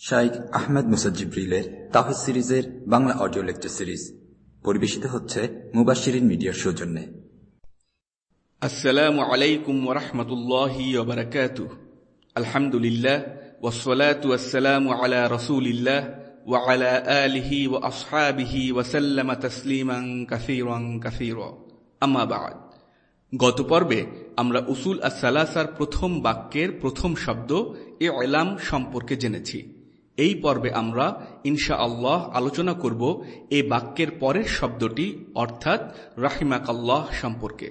শাইখ আহমেদ মুসাজ্জিব্রিলের তাহিদ সিরিজের Bangla audio lecture series পরিবেশিত হচ্ছে মুবাশিরিন মিডিয়ার সৌজন্যে السلام عليكم ورحمة الله وبركاته الحمد لله والصلاة والسلام على رسول الله وعلى آله وأصحابه وسلم تسليما كثيرا كثيرا أما بعد গত পর্বে আমরা উসুল আসালাসার প্রথম বাক্যের প্রথম শব্দ এ এলাম সম্পর্কে জেনেছি এই পর্বে আমরা ইনশা আল্লাহ আলোচনা করব এই বাক্যের পরের শব্দটি, অর্থাৎ রাহিমাকাল্লাহ সম্পর্কে।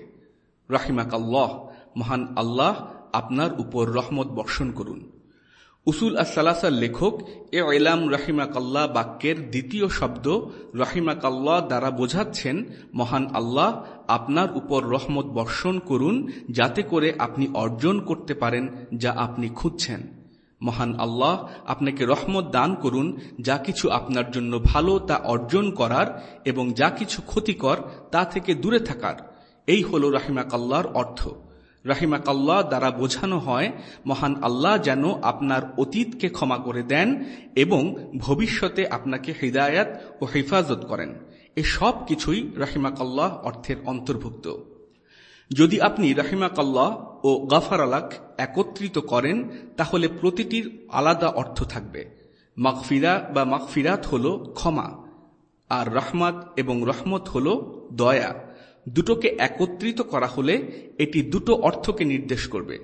রাহিমাকাল্লাহ, মহান আল্লাহ আপনার উপর রহমত বর্ষণ করুন। উসুল আসালাসার লেখক এ এলাম রাহিমাকাল্লাহ বাক্যের দ্বিতীয় শব্দ রাহিমাকাল্লাহ দ্বারা বোঝাচ্ছেন, মহান আল্লাহ আপনার উপর রহমত বর্ষণ করুন যাতে করে আপনি অর্জন করতে পারেন যা আপনি খুঁজছেন। মহান আল্লাহ, আপনাকে রহমত দান করুন, যা কিছু আপনার জন্য ভালো তা অর্জন করার এবং যা কিছু ক্ষতিকর তা থেকে দূরে থাকার। এই হল রাহিমাকাল্লার অর্থ। রাহিমাকাল্লাহ দ্বারা বোঝানো হয়, মহান আল্লাহ যেন আপনার অতীতকে ক্ষমা করে দেন এবং ভবিষ্যতে আপনাকে হৃদায়াত ও হেফাজত করেন। এ সব কিছুই রাহিমাকাল্লাহ অর্থের অন্তর্ভুক্ত। যদি আপনি রাহিমাকাল্লাহ ও গাফার আলাক একত্রিত করেন, তাহলে প্রতিটির আলাদা অর্থ থাকবে। মাকফিরা বা মাকফিরাত হল ক্ষমা, আর রহমাত এবং রহমত হল দয়া। দুটোকে একত্রিত করা হলে এটি দুটো অর্থকে নির্দেশ করবে।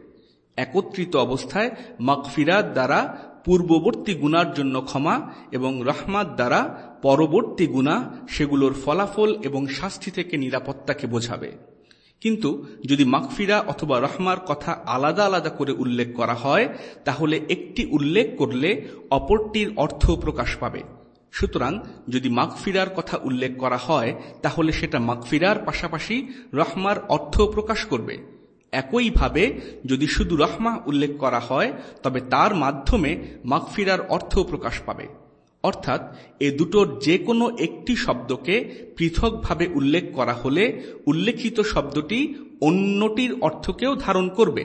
একত্রিত অবস্থায় মাকফিরাত দ্বারা পূর্ববর্তী গুনার জন্য ক্ষমা এবং রহমাত দ্বারা পরবর্তী গুণা সেগুলোর ফলাফল এবং শাস্তি থেকে নিরাপত্তাকে বোঝাবে। কিন্তু যদি মাকফিরা অথবা রহমার কথা আলাদা আলাদা করে উল্লেখ করা হয়, তাহলে একটি উল্লেখ করলে অপরটির অর্থ প্রকাশ পাবে। সুতরাং যদি মাগফিরার কথা উল্লেখ করা হয়, তাহলে সেটা মাগফিরার পাশাপাশি রহমার অর্থ প্রকাশ করবে। একইভাবে যদি শুধু রহমা উল্লেখ করা হয়, তবে তার মাধ্যমে মাগফিরার অর্থ প্রকাশ পাবে। অর্থাৎ এ দুটোর যে কোনো একটি শব্দকে পৃথকভাবে উল্লেখ করা হলে উল্লেখিত শব্দটি অন্যটির অর্থকেও ধারণ করবে।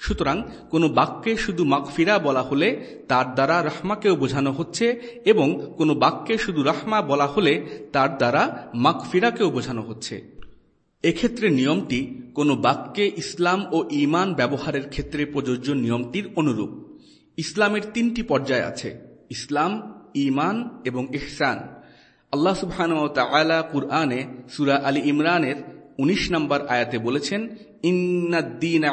সুতরাং কোনো বাক্যে শুধু মাকফিরা বলা হলে তার দ্বারা রাহমাকেও বোঝানো হচ্ছে এবং কোনো বাক্যে শুধু রাহমা বলা হলে তার দ্বারা মাকফিরাকেও বোঝানো হচ্ছে। এক্ষেত্রে নিয়মটি কোনো বাক্যে ইসলাম ও ইমান ব্যবহারের ক্ষেত্রে প্রযোজ্য নিয়মটির অনুরূপ। ইসলামের তিনটি পর্যায় আছে। ইসলাম ইমান এবং ইহসান। আল্লাহ সুবহান কুরআনে সুরা আলী ইমরানের ১৯ নম্বর আয়াতে বলেছেন ইন্নাদ্দিন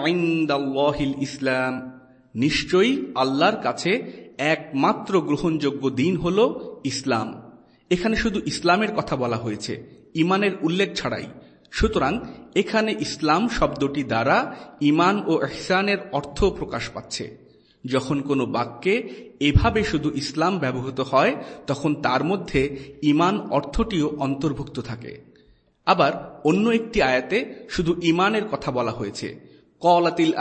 ইসলাম। নিশ্চয়ই আল্লাহর কাছে একমাত্র গ্রহণযোগ্য দিন হল ইসলাম। এখানে শুধু ইসলামের কথা বলা হয়েছে ইমানের উল্লেখ ছাড়াই। সুতরাং এখানে ইসলাম শব্দটি দ্বারা ইমান ও এহসানের অর্থ প্রকাশ পাচ্ছে। যখন কোনো বাক্যে এভাবে শুধু ইসলাম ব্যবহৃত হয়, তখন তার মধ্যে ইমান অর্থটিও অন্তর্ভুক্ত থাকে। আবার অন্য একটি আয়াতে শুধু ইমানের কথা বলা হয়েছে। কলাতিল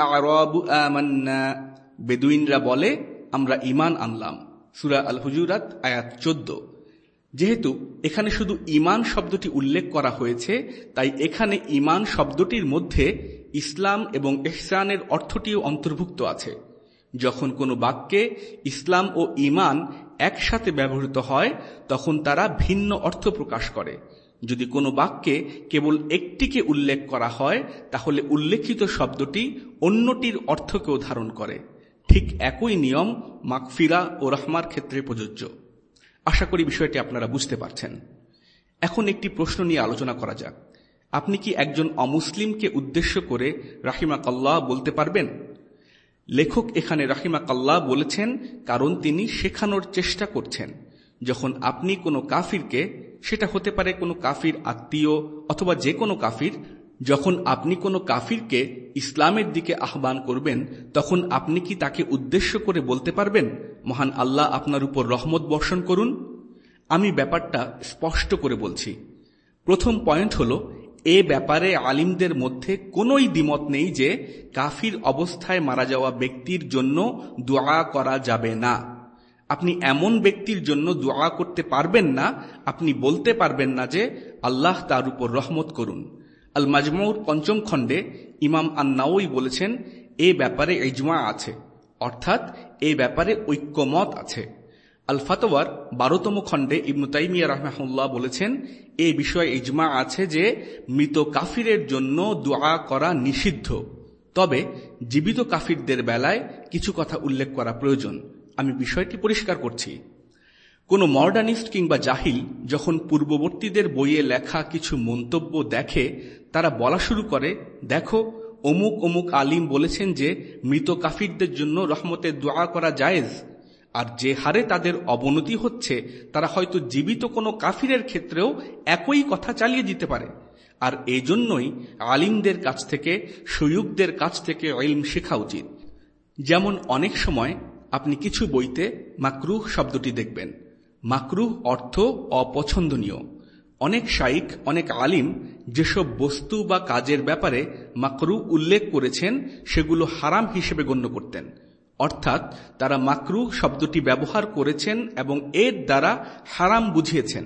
বেদুইনরা বলে, আমরা ইমান আনলাম। সুরা আল হুজুরাত আয়াত চোদ্দ। যেহেতু এখানে শুধু ইমান শব্দটি উল্লেখ করা হয়েছে, তাই এখানে ইমান শব্দটির মধ্যে ইসলাম এবং এহসানের অর্থটিও অন্তর্ভুক্ত আছে। যখন কোনো বাক্যে ইসলাম ও ইমান একসাথে ব্যবহৃত হয়, তখন তারা ভিন্ন অর্থ প্রকাশ করে। যদি কোনো বাক্যে কেবল একটিকে উল্লেখ করা হয়, তাহলে উল্লেখিত শব্দটি অন্যটির অর্থকেও ধারণ করে। ঠিক একই নিয়ম মাকফিরা ও রহমার ক্ষেত্রে প্রযোজ্য। আশা করি বিষয়টি আপনারা বুঝতে পারছেন। এখন একটি প্রশ্ন নিয়ে আলোচনা করা যাক। আপনি কি একজন অমুসলিমকে উদ্দেশ্য করে রাহিমা কল্লাহ বলতে পারবেন? লেখক এখানে রাহিমা কাল্লাহ বলেছেন, কারণ তিনি শেখানোর চেষ্টা করছেন। যখন আপনি কোনো কাফিরকে, সেটা হতে পারে কোনো কাফির আত্মীয় অথবা যে কোনো কাফির, যখন আপনি কোনো কাফিরকে ইসলামের দিকে আহ্বান করবেন, তখন আপনি কি তাকে উদ্দেশ্য করে বলতে পারবেন, মহান আল্লাহ আপনার উপর রহমত বর্ষণ করুন আমি ব্যাপারটা স্পষ্ট করে বলছি। প্রথম পয়েন্ট হল এ ব্যাপারে আলিমদের মধ্যে কোনোই দ্বিমত নেই যে কাফির অবস্থায় মারা যাওয়া ব্যক্তির জন্য দোয়া করা যাবে না। আপনি এমন ব্যক্তির জন্য দোয়া করতে পারবেন না, আপনি বলতে পারবেন না যে আল্লাহ তার উপর রহমত করুন। আল মাজমৌর পঞ্চম খণ্ডে ইমাম আন্নাওই বলেছেন, এ ব্যাপারে ইজমা আছে, অর্থাৎ এ ব্যাপারে ঐক্যমত আছে। আল ফাতোয়ার বারোতম খণ্ডে ইবনু তাইমিয়া রহমাহুল্লাহ বলেছেন, এ বিষয়ে ইজমা আছে যে, মৃত কাফিরের জন্য দোয়া করা নিষিদ্ধ। তবে, জীবিত কাফিরদের বেলায় কিছু কথা উল্লেখ করা প্রয়োজন। আমি বিষয়টি পরিষ্কার করছি। কোনো মডার্নিস্ট কিংবা জাহিল যখন পূর্ববর্তীদের বইয়ে লেখা কিছু মন্তব্য দেখে, তারা বলা শুরু করে, দেখো, অমুক অমুক আলিম বলেছেন যে, মৃত কাফিরদের জন্য রহমতের দোয়া করা জায়েজ। আর যে হারে তাদের অবনতি হচ্ছে, তারা হয়তো জীবিত কোনো কাফিরের ক্ষেত্রেও একই কথা চালিয়ে দিতে পারে। আর এই জন্যই আলিমদের কাছ থেকে সৈয়ুকদের কাছ থেকে ইলম শেখা উচিত। যেমন অনেক সময় আপনি কিছু বইতে মাকরুহ শব্দটি দেখবেন। মাকরুহ অর্থ অপছন্দনীয়। অনেক শাইক অনেক আলিম যেসব বস্তু বা কাজের ব্যাপারে মাকরু উল্লেখ করেছেন, সেগুলো হারাম হিসেবে গণ্য করতেন। অর্থাৎ তারা মাকরু শব্দটি ব্যবহার করেছেন এবং এর দ্বারা হারাম বুঝিয়েছেন।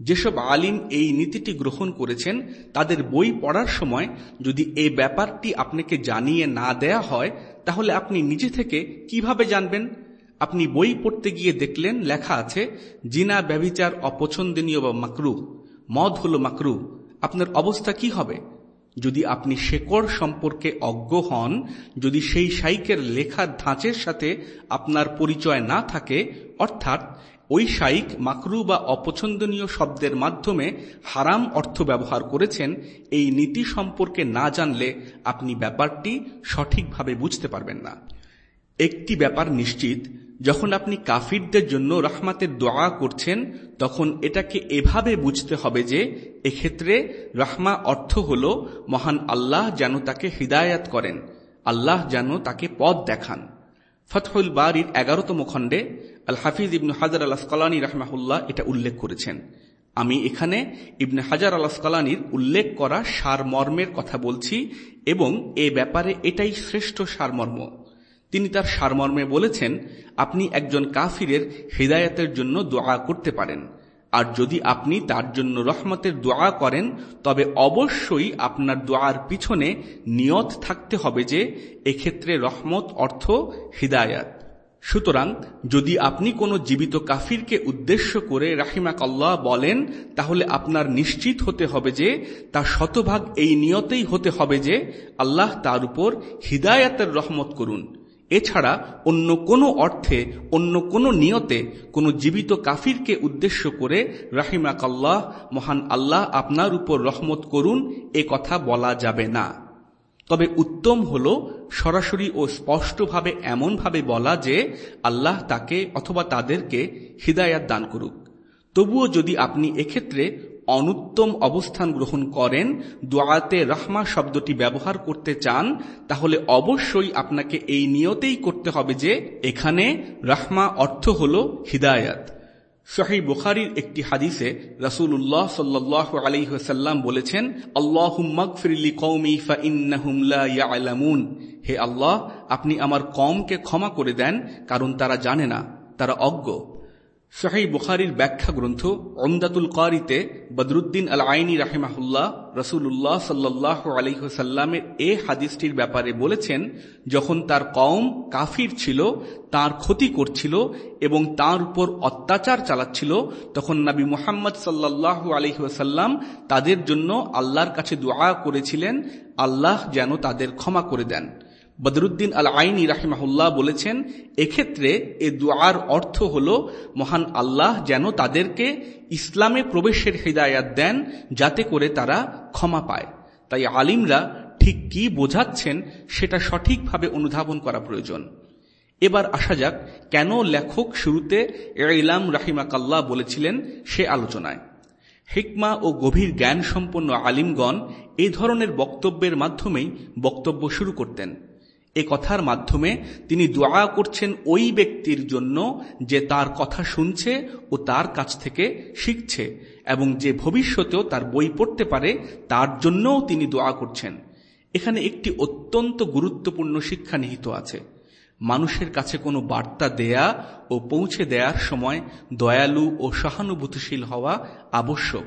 যেসব আলিম এই নীতিটি গ্রহণ করেছেন, তাদের বই পড়ার সময় যদি এই ব্যাপারটি আপনাকে জানিয়ে না দেয়া হয়, তাহলে আপনি নিজে থেকে কীভাবে জানবেন? আপনি বই পড়তে গিয়ে দেখলেন, লেখা আছে, জিনা ব্যবিচার অপছন্দনীয় বা মাকরু মদ হল মাকরু আপনার অবস্থা কি হবে? যদি আপনি শেকড় সম্পর্কে অজ্ঞ হন, যদি সেই সাইকের লেখার ধাঁচের সাথে আপনার পরিচয় না থাকে, অর্থাৎ ওই শাইক মাকরু বা অপছন্দনীয় শব্দের মাধ্যমে হারাম অর্থ ব্যবহার করেছেন, এই নীতি সম্পর্কে না জানলে আপনি ব্যাপারটি সঠিকভাবে বুঝতে পারবেন না। একটি ব্যাপার নিশ্চিত যখন আপনি কাফিরদের জন্য রহমাতের দোয়া করছেন, তখন এটাকে এভাবে বুঝতে হবে যে, এক্ষেত্রে রহমা অর্থ হল মহান আল্লাহ যেন তাকে হৃদায়াত করেন, আল্লাহ যেন তাকে পথ দেখান। ফতহুল বাড়ির এগারোতম খণ্ডে আল হাফিজ ইবনু হাজার আল্লাহ স্কলানী রহমাহুল্লাহ এটা উল্লেখ করেছেন। আমি এখানে ইবনে হাজার আল্লাহ স্কলানির উল্লেখ করা সারমর্মের কথা বলছি এবং এ ব্যাপারে এটাই শ্রেষ্ঠ সারমর্ম। তিনি তার সারমর্মে বলেছেন, আপনি একজন কাফিরের হৃদায়তের জন্য দোয়া করতে পারেন। আর যদি আপনি তার জন্য রহমতের দোয়া করেন, তবে অবশ্যই আপনার দোয়ার পিছনে নিয়ত থাকতে হবে যে, এক্ষেত্রে রহমত অর্থ হৃদায়াত। সুতরাং, যদি আপনি কোনো জীবিত কাফিরকে উদ্দেশ্য করে রাহিমাক আল্লাহ বলেন, তাহলে আপনার নিশ্চিত হতে হবে যে তা শতভাগ এই নিয়তেই হতে হবে যে, আল্লাহ তার উপর হৃদায়াতের রহমত করুন। এছাড়া অন্য কোনো অর্থে, অন্য কোনো নিয়তে কোনো জীবিত কাফিরকে উদ্দেশ্য করে রাহিমাক আল্লাহ মহান আল্লাহ আপনার উপর রহমত করুন, এ কথা বলা যাবে না। তবে উত্তম হল সরাসরি ও স্পষ্টভাবে এমনভাবে বলা যে আল্লাহ তাকে অথবা তাদেরকে হৃদায়াত দান করুক। তবুও যদি আপনি এক্ষেত্রে অনুত্তম অবস্থান গ্রহণ করেন, দোয়াতে রহমা শব্দটি ব্যবহার করতে চান, তাহলে অবশ্যই আপনাকে এই নিয়তেই করতে হবে যে এখানে রহমা অর্থ হল হিদায়াত। সহি বুখারির একটি হাদিসে উল্লাহ সাল্লাহ আলহ্লাম বলেছেন আল্লাহুম্মাগফিরলি কৌমি হে আল্লাহ, আপনি আমার কমকে ক্ষমা করে দেন, কারণ তারা জানে না, তারা অজ্ঞ। শাহী বুখারির ব্যাখ্যা গ্রন্থ অমদাতুল কারিতে বদরুদ্দিন আল আইনি রাহেমাহুল্লাহ রসুল্লাহ সাল্লাহ আলহ্লামের এ হাদিসটির ব্যাপারে বলেছেন, যখন তার কম কাফির ছিল, তার ক্ষতি করছিল এবং তার উপর অত্যাচার চালাচ্ছিল, তখন নাবি মুহাম্মদ সাল্লাহ আলহ্লাম তাদের জন্য আল্লাহর কাছে দোয়া করেছিলেন, আল্লাহ যেন তাদের ক্ষমা করে দেন। বদরুদ্দিন আল আইনি রাহিমাহুল্লাহ বলেছেন, এক্ষেত্রে এ দোয়ার অর্থ হল, মহান আল্লাহ যেন তাদেরকে ইসলামে প্রবেশের হৃদায়াত দেন, যাতে করে তারা ক্ষমা পায়। তাই আলিমরা ঠিক কি বোঝাচ্ছেন, সেটা সঠিকভাবে অনুধাবন করা প্রয়োজন। এবার আসা যাক, কেন লেখক শুরুতে ইলাম রাহিমাকাল্লাহ বলেছিলেন সে আলোচনায়? হিকমা ও গভীর জ্ঞান সম্পন্ন আলিমগণ এ ধরনের বক্তব্যের মাধ্যমেই বক্তব্য শুরু করতেন। এ কথার মাধ্যমে তিনি দোয়া করছেন ওই ব্যক্তির জন্য যে তার কথা শুনছে ও তার কাছ থেকে শিখছে এবং যে ভবিষ্যতেও তার বই পড়তে পারে, তার জন্যও তিনি দোয়া করছেন। এখানে একটি অত্যন্ত গুরুত্বপূর্ণ শিক্ষা নিহিত আছে। মানুষের কাছে কোনো বার্তা দেয়া ও পৌঁছে দেওয়ার সময় দয়ালু ও সহানুভূতিশীল হওয়া আবশ্যক।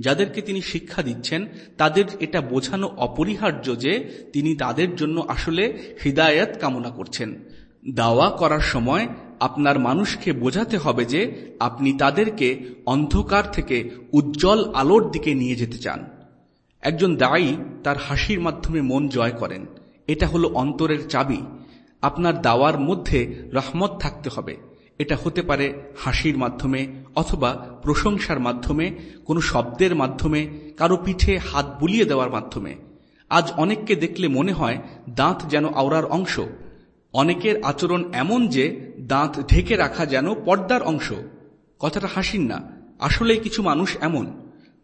যাদেরকে তিনি শিক্ষা দিচ্ছেন, তাদের এটা বোঝানো অপরিহার্য যে তিনি তাদের জন্য আসলে হৃদায়ত কামনা করছেন। দাওয়া করার সময় আপনার মানুষকে বোঝাতে হবে যে আপনি তাদেরকে অন্ধকার থেকে উজ্জ্বল আলোর দিকে নিয়ে যেতে চান। একজন দায়ী তার হাসির মাধ্যমে মন জয় করেন। এটা হলো অন্তরের চাবি। আপনার দাওয়ার মধ্যে রহমত থাকতে হবে। এটা হতে পারে হাসির মাধ্যমে অথবা প্রশংসার মাধ্যমে, কোনো শব্দের মাধ্যমে, কারও পিঠে হাত বুলিয়ে দেওয়ার মাধ্যমে। আজ অনেককে দেখলে মনে হয় দাঁত যেন আওড়ার অংশ। অনেকের আচরণ এমন যে দাঁত ঢেকে রাখা যেন পর্দার অংশ। কথাটা হাসিন না আসলে কিছু মানুষ এমন।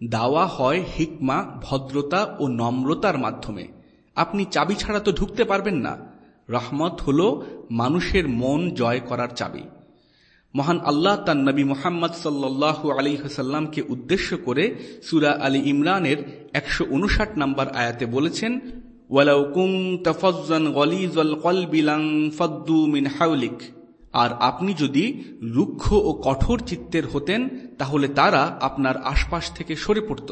দাওয়া হয় হিকমা, ভদ্রতা ও নম্রতার মাধ্যমে। আপনি চাবি ছাড়া তো ঢুকতে পারবেন না। রহমত হল মানুষের মন জয় করার চাবি। মহান আল্লাহ তার নবী মোহাম্মদ সাল্লাহ আলী হাসাল্লামকে উদ্দেশ্য করে সুরা আলী ইমরানের একশো উনষাট নম্বর আয়াতে বলেছেন আর আপনি যদি রুক্ষ ও কঠোর চিত্তের হতেন, তাহলে তারা আপনার আশপাশ থেকে সরে পড়ত।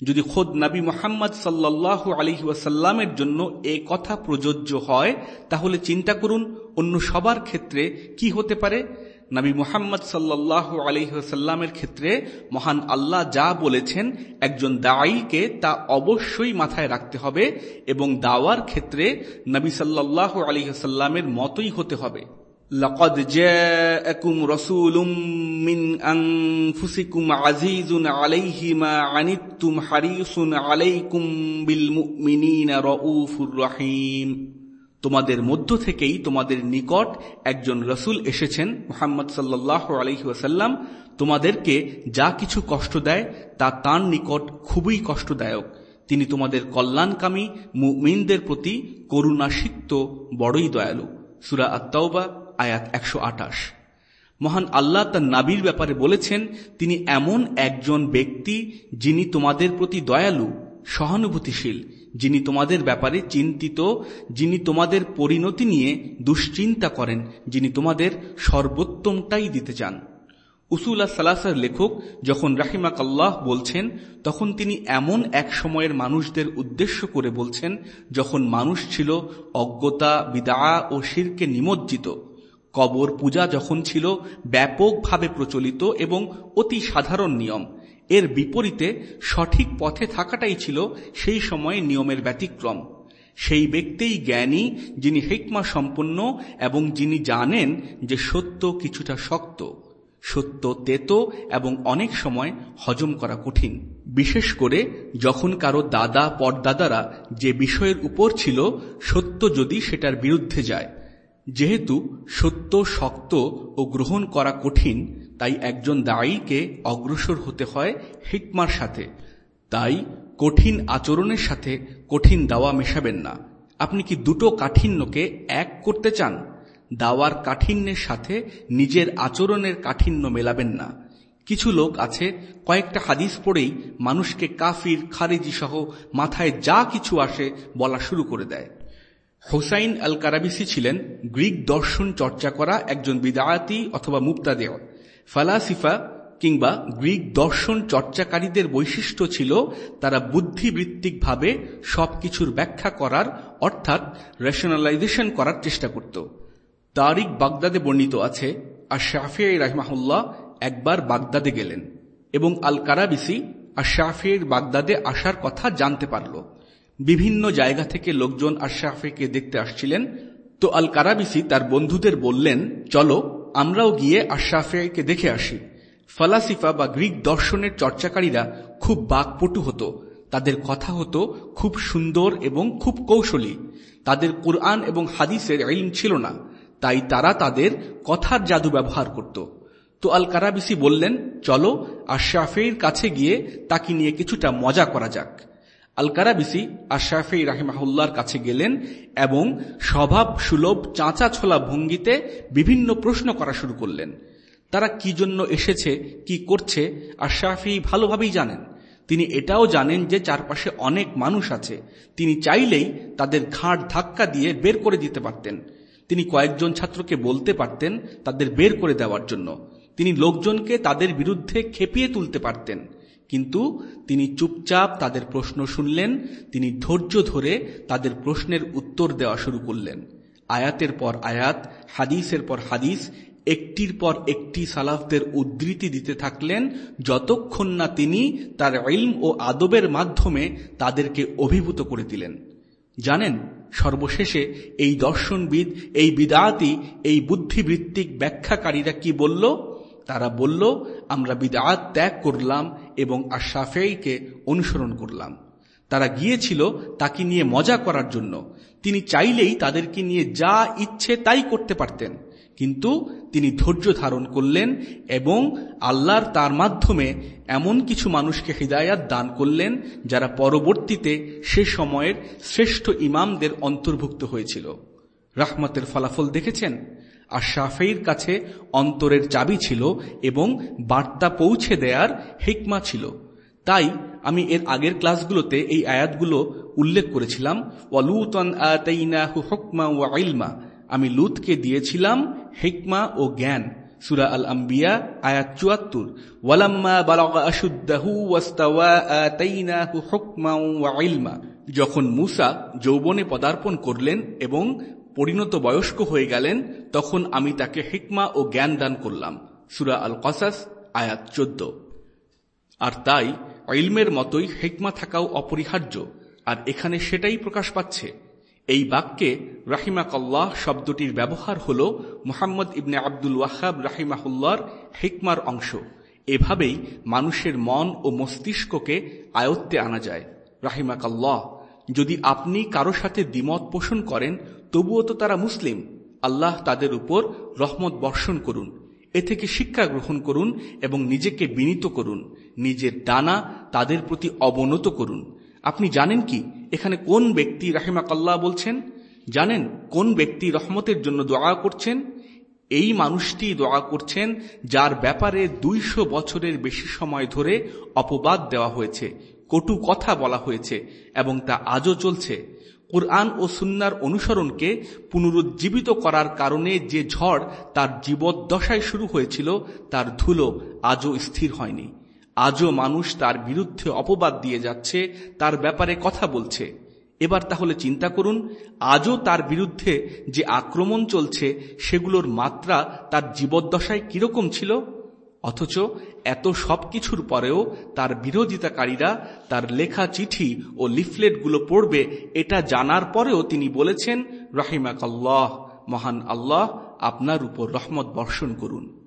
যদি খোদ নবী মোহাম্মদ সাল্লাহ আলহি ওয়াসাল্লামের জন্য এ কথা প্রযোজ্য হয়, তাহলে চিন্তা করুন, অন্য সবার ক্ষেত্রে কি হতে পারে? নবী মুহাম্মদ সাল্লাহ আলহিহাসাল্লামের ক্ষেত্রে মহান আল্লাহ যা বলেছেন একজন দায়ীকে তা অবশ্যই মাথায় রাখতে হবে এবং দাওয়ার ক্ষেত্রে নবী সাল্লাহ আলহিহাসাল্লামের মতোই হতে হবে لقد جاءكم رسول من أنفسكم عزيز عليه ما عنتم حريص عليكم بالمؤمنين رؤوف رحيم তোমাদের মধ্য থেকেই তোমাদের নিকট একজন রসুল এসেছেন মুহাম্মদ সাল্লাহ আলহিহাসাল্লাম তোমাদেরকে যা কিছু কষ্ট দেয়, তা তার নিকট খুবই কষ্টদায়ক। তিনি তোমাদের কল্যাণকামী মুমিনদের প্রতি করুণাসিক্ত, বড়ই দয়ালু। সুরা আত্মাউবা আয়াত একশো আটাশ মহান আল্লাহ তার নাবির ব্যাপারে বলেছেন, তিনি এমন একজন ব্যক্তি যিনি তোমাদের প্রতি দয়ালু, সহানুভূতিশীল। যিনি তোমাদের ব্যাপারে চিন্তিত, যিনি তোমাদের পরিণতি নিয়ে দুশ্চিন্তা করেন, যিনি তোমাদের সর্বোত্তমটাই দিতে চান। উসুল্লাহ সালাসার লেখক যখন রাহিমাক কাল্লাহ বলছেন, তখন তিনি এমন এক সময়ের মানুষদের উদ্দেশ্য করে বলছেন, যখন মানুষ ছিল অজ্ঞতা বিদা ও শিরকে নিমজ্জিত। কবর পূজা যখন ছিল ব্যাপকভাবে প্রচলিত এবং অতি সাধারণ নিয়ম। এর বিপরীতে সঠিক পথে থাকাটাই ছিল সেই সময়ে নিয়মের ব্যতিক্রম। সেই ব্যক্তিই জ্ঞানী, যিনি হেকমা সম্পন্ন এবং যিনি জানেন যে সত্য কিছুটা শক্ত। সত্য তেতো এবং অনেক সময় হজম করা কঠিন। বিশেষ করে যখন কারও দাদা, পরদাদারা যে বিষয়ের উপর ছিল, সত্য যদি সেটার বিরুদ্ধে যায়। যেহেতু সত্য শক্ত ও গ্রহণ করা কঠিন তাই একজন দায়ীকে অগ্রসর হতে হয় হিকমার সাথে। তাই কঠিন আচরণের সাথে কঠিন দাওয়া মেশাবেন না। আপনি কি দুটো কাঠিন্যকে এক করতে চান? দাওয়ার কাঠিন্যের সাথে নিজের আচরণের কাঠিন্য মেলাবেন না। কিছু লোক আছে, কয়েকটা হাদিস পড়েই মানুষকে কাফির, খারেজি সহ মাথায় যা কিছু আসে বলা শুরু করে দেয়। হোসাইন আল কারাবিসি ছিলেন গ্রিক দর্শন চর্চা করা একজন বিদায়াতি অথবা মুক্তাদেয় ফালাসিফা কিংবা গ্রিক দর্শন চর্চাকারীদের বৈশিষ্ট্য ছিল তারা বুদ্ধিবৃত্তিকভাবে সবকিছুর ব্যাখ্যা করার, অর্থাৎ রেশনালাইজেশন করার চেষ্টা করত। তারিক বাগদাদে বর্ণিত আছে, আর শাফিয়াই রাহমাহুল্লাহ একবার বাগদাদে গেলেন এবং আল কারাবিসি আর শাফিয়ের বাগদাদে আসার কথা জানতে পারল। বিভিন্ন জায়গা থেকে লোকজন আর আশরাফেকে দেখতে আসছিলেন। তো আল কারাবিসি তার বন্ধুদের বললেন, চলো আমরাও গিয়ে আশরাফেকে দেখে আসি। ফালাসিফা বা গ্রিক দর্শনের চর্চাকারীরা খুব বাকপটু হতো। তাদের কথা হতো খুব সুন্দর এবং খুব কৌশলী। তাদের কোরআন এবং হাদিসের ইলম ছিল না, তাই তারা তাদের কথার জাদু ব্যবহার করত। তো আল কারাবিসি বললেন, চলো আশরাফের কাছে গিয়ে তাকে নিয়ে কিছুটা মজা করা যাক। আল কারাবিসি আশরাফি রাহিমাহুল্লার কাছে গেলেন এবং স্বভাব সুলভ চাঁচা ছোলা ভঙ্গিতে বিভিন্ন প্রশ্ন করা শুরু করলেন। তারা কি জন্য এসেছে, কি করছে আশরাফি ভালোভাবেই জানেন। তিনি এটাও জানেন যে চারপাশে অনেক মানুষ আছে। তিনি চাইলেই তাদের ঘাড় ধাক্কা দিয়ে বের করে দিতে পারতেন। তিনি কয়েকজন ছাত্রকে বলতে পারতেন তাদের বের করে দেওয়ার জন্য। তিনি লোকজনকে তাদের বিরুদ্ধে খেপিয়ে তুলতে পারতেন। কিন্তু তিনি চুপচাপ তাদের প্রশ্ন শুনলেন, তিনি ধৈর্য ধরে তাদের প্রশ্নের উত্তর দেওয়া শুরু করলেন। আয়াতের পর আয়াত, হাদিসের পর হাদিস, একটির পর একটি সালাফদের উদ্ধৃতি দিতে থাকলেন, যতক্ষণ না তিনি তার ইলম ও আদবের মাধ্যমে তাদেরকে অভিভূত করে দিলেন। জানেন, সর্বশেষে এই দর্শনবিদ, এই বিদাতি, এই বুদ্ধিবৃত্তিক ব্যাখ্যাকারীরা কি বলল? তারা বলল, আমরা বিদাত ত্যাগ করলাম এবং আশাফেইকে অনুসরণ করলাম। তারা গিয়েছিল তাকে নিয়ে মজা করার জন্য। তিনি চাইলেই তাদেরকে নিয়ে যা ইচ্ছে তাই করতে পারতেন। কিন্তু তিনি ধৈর্য ধারণ করলেন এবং আল্লাহর তার মাধ্যমে এমন কিছু মানুষকে হৃদায়াত দান করলেন যারা পরবর্তীতে সে সময়ের শ্রেষ্ঠ ইমামদের অন্তর্ভুক্ত হয়েছিল। রাহমতের ফলাফল দেখেছেন? আর শাফেইর কাছে অন্তরের চাবি ছিল এবং বার্তা পৌঁছে দেয়ার হিকমা ছিল। তাই আমি এর আগের ক্লাসগুলোতে এই আয়াতগুলো উল্লেখ করেছিলাম। ওয়ালুতন আমি লুতকে দিয়েছিলাম হিকমা ও জ্ঞান। সুরা আল আম্বিয়া আয়াত চুয়াত্তর। ওয়ালাম্মা বালাগা আশুদ্দাহু যখন মুসা যৌবনে পদার্পণ করলেন এবং পরিণত বয়স্ক হয়ে গেলেন, তখন আমি তাকে হিকমা ও জ্ঞান দান করলাম। সুরা আল কসাস আয়াত চোদ্দ। আর তাই, ইলমের মতোই হেকমা থাকাও অপরিহার্য, আর এখানে সেটাই প্রকাশ পাচ্ছে। এই বাক্যে রাহিমা রাহিমাকল্লাহ শব্দটির ব্যবহার হল মুহাম্মদ ইবনে আব্দুল ওয়াহাব রাহিমাহুল্লার হিকমার অংশ। এভাবেই মানুষের মন ও মস্তিষ্ককে আয়ত্তে আনা যায়। রাহিমা রাহিমাকাল্লাহ যদি আপনি কারও সাথে দ্বিমত পোষণ করেন, তবুও তো তারা মুসলিম। আল্লাহ তাদের উপর রহমত বর্ষণ করুন, এ থেকে শিক্ষা গ্রহণ করুন এবং নিজেকে বিনীত করুন, নিজের ডানা তাদের প্রতি অবনত করুন। আপনি জানেন কি, এখানে কোন ব্যক্তি রাহেমাকাল্লাহ বলছেন? জানেন কোন ব্যক্তি রহমতের জন্য দোয়া করছেন? এই মানুষটি দোয়া করছেন যার ব্যাপারে দুইশো বছরের বেশি সময় ধরে অপবাদ দেওয়া হয়েছে। কটু কথা বলা হয়েছে এবং তা আজও চলছে। কোরআন ও সুন্নার অনুসরণকে পুনরুজ্জীবিত করার কারণে যে ঝড় তার জীবদ্দশায় শুরু হয়েছিল, তার ধুলো আজও স্থির হয়নি। আজও মানুষ তার বিরুদ্ধে অপবাদ দিয়ে যাচ্ছে, তার ব্যাপারে কথা বলছে। এবার তাহলে চিন্তা করুন, আজও তার বিরুদ্ধে যে আক্রমণ চলছে, সেগুলোর মাত্রা তার জীবদ্দশায় কীরকম ছিল? অথচ এত সব কিছুর পরেও তার বিরোধিতাকারীরা তার লেখা চিঠি ও লিফলেটগুলো পড়বে এটা জানার পরেও তিনি বলেছেন রাহিমাক আল্লাহ মহান আল্লাহ, আপনার উপর রহমত বর্ষণ করুন।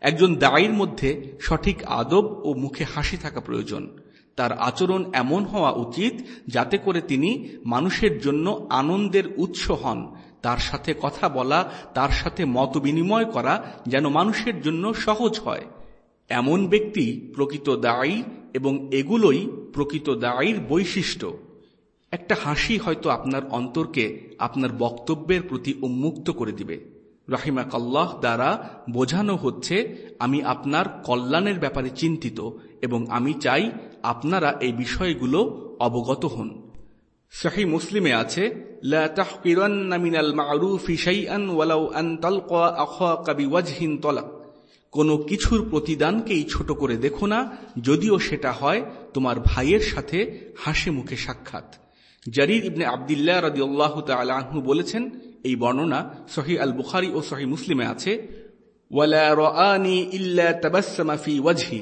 একজন দায়ীর মধ্যে সঠিক আদব ও মুখে হাসি থাকা প্রয়োজন। তার আচরণ এমন হওয়া উচিত যাতে করে তিনি মানুষের জন্য আনন্দের উৎস হন তার সাথে কথা বলা, তার সাথে মত বিনিময় করা যেন মানুষের জন্য সহজ হয়। এমন ব্যক্তি প্রকৃত দায়ী এবং এগুলোই প্রকৃত দায়ীর বৈশিষ্ট্য। একটা হাসি হয়তো আপনার অন্তরকে আপনার বক্তব্যের প্রতি উন্মুক্ত করে দিবে। রাহিমাকাল্লাহ দ্বারা বোঝানো হচ্ছে, আমি আপনার কল্যাণের ব্যাপারে চিন্তিত এবং আমি চাই আপনারা এই বিষয়গুলো অবগত হন। শাহী মুসলিমে আছে কোনো কিছুর প্রতিদানকেই ছোট করে দেখো না, যদিও সেটা হয় তোমার ভাইয়ের সাথে হাসি মুখে সাক্ষাৎ। জারির ইবনে আবদুল্লাহ রাজিউল্লাহ তালহু বলেছেন, এই বর্ণনা সহি আল বুখারি ও সহি মুসলিমে আছে, ওয়ালা রানি ইল্লা ওয়াজহি।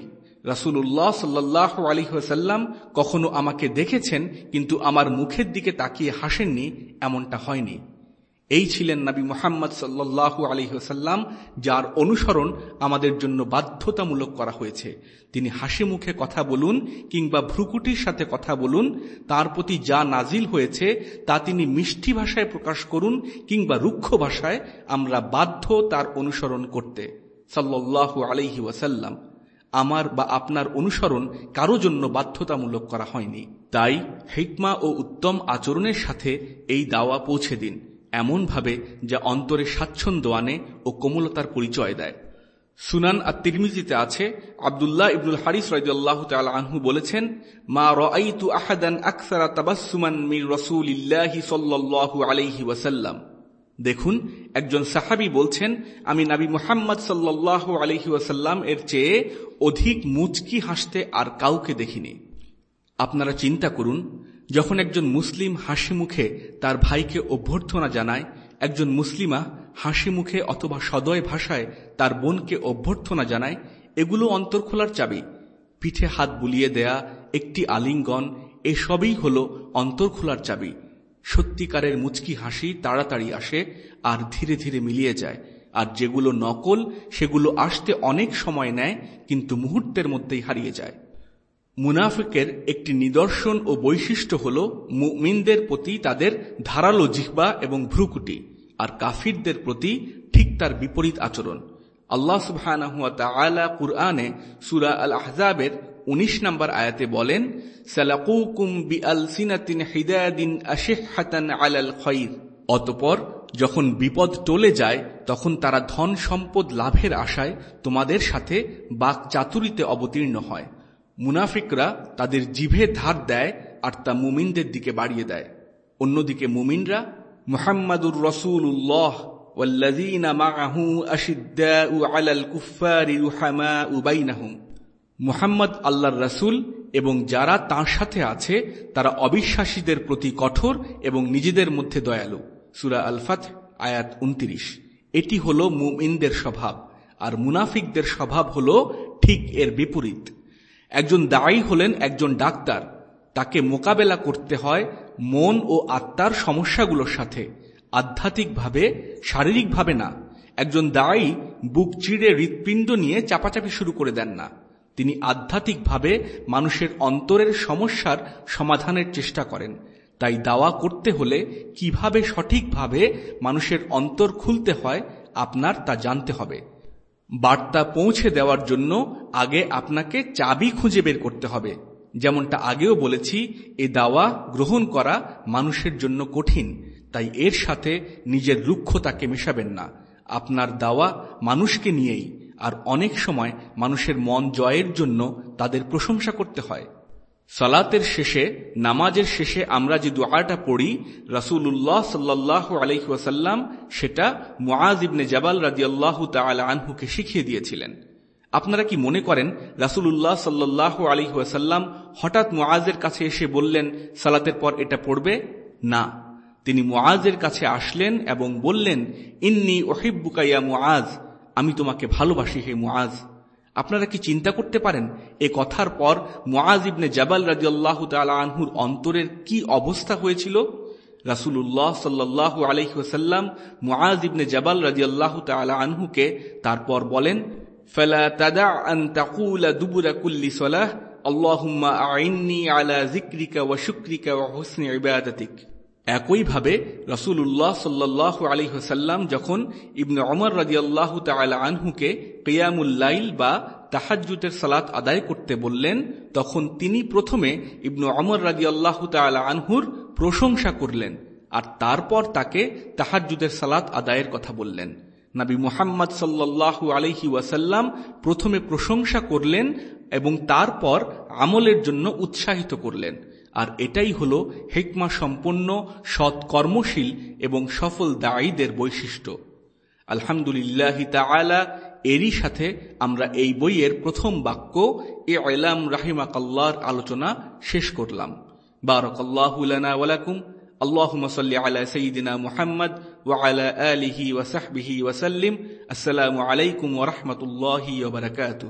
রাসূলুল্লাহ সাল্লাল্লাহু আলাইহি ওয়াসাল্লাম কখনো আমাকে দেখেছেন, কিন্তু আমার মুখের দিকে তাকিয়ে হাসেননি, এমনটা হয়নি। এই ছিলেন নবী মোহাম্মদ সাল্লাহু আলহিহাসাল্লাম যার অনুসরণ আমাদের জন্য বাধ্যতামূলক করা হয়েছে। তিনি হাসি মুখে কথা বলুন কিংবা ভ্রুকুটির সাথে কথা বলুন, তার প্রতি যা নাজিল হয়েছে, তা তিনি মিষ্টি ভাষায় প্রকাশ করুন কিংবা রুক্ষ ভাষায় আমরা বাধ্য তার অনুসরণ করতে। সাল্লাহু আলহি ওয়াসাল্লাম। আমার বা আপনার অনুসরণ কারও জন্য বাধ্যতামূলক করা হয়নি। তাই হিকমা ও উত্তম আচরণের সাথে এই দাওয়া পৌঁছে দিন, এমনভাবে যা অন্তরে স্বাচ্ছন্দ্য আনে ও কোমলতার পরিচয় দেয়। সুনান আর তিরমিজিতে আছে, আবদুল্লাহ ইবনুল হারিস রাইদুল্লাহ আনহু বলেছেন, মা রাইতু আহাদান আকসারা তাবাসসুমান মির রাসূলিল্লাহি সাল্লাল্লাহু আলাইহি ওয়াসাল্লাম। দেখুন, একজন সাহাবি বলছেন, আমি নাবি মুহাম্মদ সাল্লাল্লাহু আলাইহি ওয়াসাল্লাম এর চেয়ে অধিক মুচকি হাসতে আর কাউকে দেখিনি। আপনারা চিন্তা করুন, যখন একজন মুসলিম হাসি মুখে তার ভাইকে অভ্যর্থনা জানায়, একজন মুসলিমা হাসি মুখে অথবা সদয় ভাষায় তার বোনকে অভ্যর্থনা জানায়, এগুলো অন্তর খোলার চাবি। পিঠে হাত বুলিয়ে দেয়া, একটি আলিঙ্গন, এসবই হল অন্তর খোলার চাবি। সত্যিকারের মুচকি হাসি তাড়াতাড়ি আসে আর ধীরে ধীরে মিলিয়ে যায়। আর যেগুলো নকল, সেগুলো আসতে অনেক সময় নেয়, কিন্তু মুহূর্তের মধ্যেই হারিয়ে যায়। মুনাফিকের একটি নিদর্শন ও বৈশিষ্ট্য হল, মুমিনদের প্রতি তাদের ধারালো জিহ্বা এবং ভ্রুকুটি, আর কাফিরদের প্রতি ঠিক তার বিপরীত আচরণ। আল্লাহ সুবহানাহুয়া কুরআনে সুরা আল আহজাবের ১৯ নম্বর আয়াতে বলেন সালাকুকুম বিআলসিনাতিন হিদায়াদিন আশিহাতান আলাল খৈর অতপর যখন বিপদ টলে যায় তখন তারা ধন সম্পদ লাভের আশায় তোমাদের সাথে বাক চাতুরিতে অবতীর্ণ হয় মুনাফিকরা তাদের জিভে ধার দেয় আর তা মুমিনদের দিকে বাড়িয়ে দেয় অন্যদিকে মুমিনরা মুহাম্মাদুর রসুল উল্লাহ والذين معه أشداء على الكفار رحماء بينهم মুহাম্মদ আল্লাহর রসুল এবং যারা তার সাথে আছে, তারা অবিশ্বাসীদের প্রতি কঠোর এবং নিজেদের মধ্যে দয়ালু। সুরা আলফাত আয়াত উনত্রিশ। এটি হল মুমিনদের স্বভাব, আর মুনাফিকদের স্বভাব হল ঠিক এর বিপরীত। একজন দায়ী হলেন একজন ডাক্তার। তাকে মোকাবেলা করতে হয় মন ও আত্মার সমস্যাগুলোর সাথে। আধ্যাত্মিকভাবে, শারীরিকভাবে না। একজন দায়ী বুক চিড়ে হৃৎপিণ্ড নিয়ে চাপাচাপি শুরু করে দেন না। তিনি আধ্যাত্মিকভাবে মানুষের অন্তরের সমস্যার সমাধানের চেষ্টা করেন। তাই দাওয়া করতে হলে কীভাবে সঠিকভাবে মানুষের অন্তর খুলতে হয় আপনার তা জানতে হবে। বার্তা পৌঁছে দেওয়ার জন্য আগে আপনাকে চাবি খুঁজে বের করতে হবে। যেমনটা আগেও বলেছি, এ দাওয়া গ্রহণ করা মানুষের জন্য কঠিন। তাই এর সাথে নিজের রুক্ষতাকে মেশাবেন না। আপনার দাওয়া মানুষকে নিয়েই। আর অনেক সময় মানুষের মন জয়ের জন্য তাদের প্রশংসা করতে হয়। সালাতের শেষে, নামাজের শেষে আমরা যে দোয়াটা পড়ি রাসুল্লাহ সাল্লাহ আলহিহাসাল্লাম সেটা মুআজ ইবনে জাবাল রাজিয়াল্লাহ তাল আনহুকে শিখিয়ে দিয়েছিলেন। আপনারা কি মনে করেন রাসুল্লাহ সাল্লাহ আলহিহাসাল্লাম হঠাৎ মুআজের কাছে এসে বললেন, সালাতের পর এটা পড়বে? না। তিনি মুআজের কাছে আসলেন এবং বললেন, ইন্নি ওহিব্বুকাইয়া মুআজ। আমি তোমাকে ভালোবাসি হে মুআজ। আপনারা কি চিন্তা করতে পারেন, এ কথার পর মুআজ ইবনে জাবাল রাজিয়াল্লাহ তালা আনহুর অন্তরের কি অবস্থা হয়েছিল? রাসুল্লাহ সাল্লাহ আলহিহাসাল্লাম মুআজ ইবনে জাবাল রাজিয়াল্লাহ তালা আনহুকে তারপর বলেন, ফেলা তাকুলা দুবুরা কুল্লি আলা জিক্রিকা ওয়া শুক্রিকা ওয়া হুসনি ইবাদাতিক। একইভাবে রসুল্লাহ সাল্লাহ আলী হাসাল্লাম যখন ইবনে অমর রাজিয়াল্লাহ তালা আনহুকে কেয়ামুল্লাইল বা তাহাজুতের সালাত আদায় করতে বললেন, তখন তিনি প্রথমে ইবনু অমর রাজিয়াল্লাহ তালা আনহুর প্রশংসা করলেন আর তারপর তাকে তাহাজুদের সালাত আদায়ের কথা বললেন। নাবী মুহাম্মদ সাল্লাহ আলহি ওয়াসাল্লাম প্রথমে প্রশংসা করলেন এবং তারপর আমলের জন্য উৎসাহিত করলেন। আর এটাই হল হেকমা সম্পন্ন সৎ কর্মশীল এবং সফল দায়ীদের বৈশিষ্ট্য আলহামদুলিল্লাহ তালা এরই সাথে আমরা এই বইয়ের প্রথম বাক্য এ আলাম রাহিমাকাল্লার আলোচনা শেষ করলাম বারকাল্লাহুলানা ওয়ালাকুম اللهم صل على سيدنا محمد وعلى آله وصحبه وسلم السلام عليكم ورحمة الله وبركاته